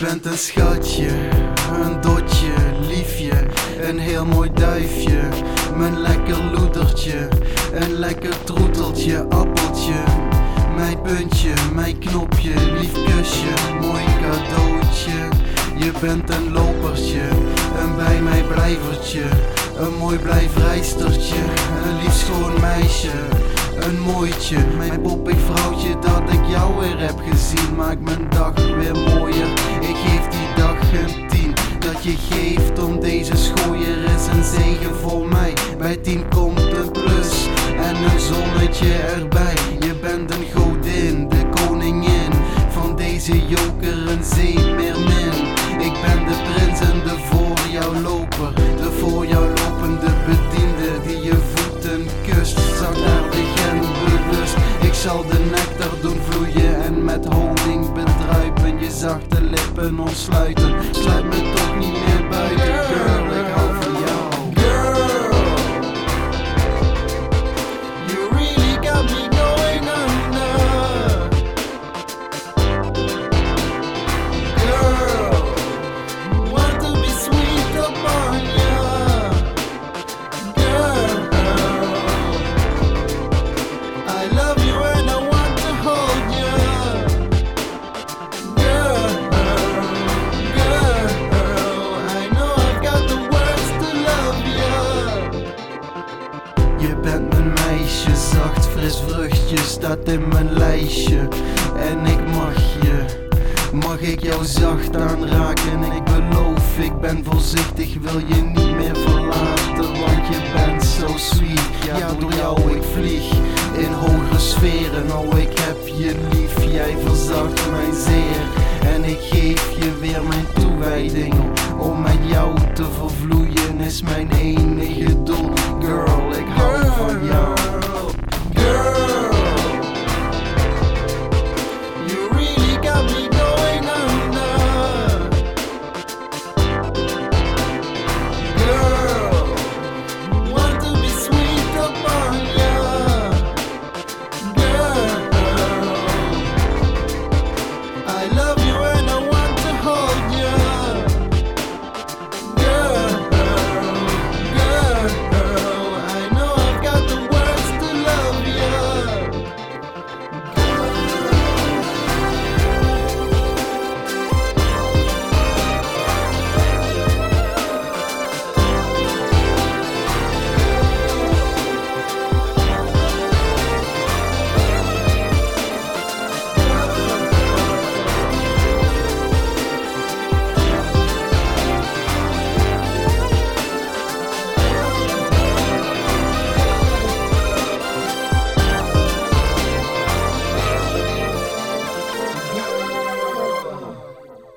Bent een schatje, een dotje, liefje, een heel mooi duifje. Mijn lekker loedertje, een lekker troeteltje, appeltje. Mijn puntje, mijn knopje, lief kusje, mooi cadeautje. Je bent een lopertje, een bij mij blijvertje. Een mooi blijfrijstertje, een lief schoon meisje. Een mooitje, mijn poppig vrouwtje dat ik jou weer heb gezien Maakt mijn dag weer mooier, 19 dat je geeft om deze schooier is een zegen voor mij. Bij 10 komt een plus en een zonnetje erbij. Je bent een godin, de koningin van deze joker, een zeemeermin. Ik ben de prins en de voor jou loper, de voor jou lopende bediende die je voeten kust. Zak naar de gen bewust. Ik zal de nectar doen vloeien en met honing bedruipen je zachte lippen ontsluiten. Sluit me toch niet meer buiten Girl, Je bent mijn meisje, zacht fris vruchtje staat in mijn lijstje. En ik mag je Mag ik jou zacht aanraken? Ik beloof, ik ben voorzichtig, wil je niet meer verlaten Want je bent zo sweet, ja door jou ik vlieg In hogere sferen, oh ik heb je lief Jij verzacht mij zeer. En ik geef je weer mijn toewijding. Om met jou te vervloeien is mijn enige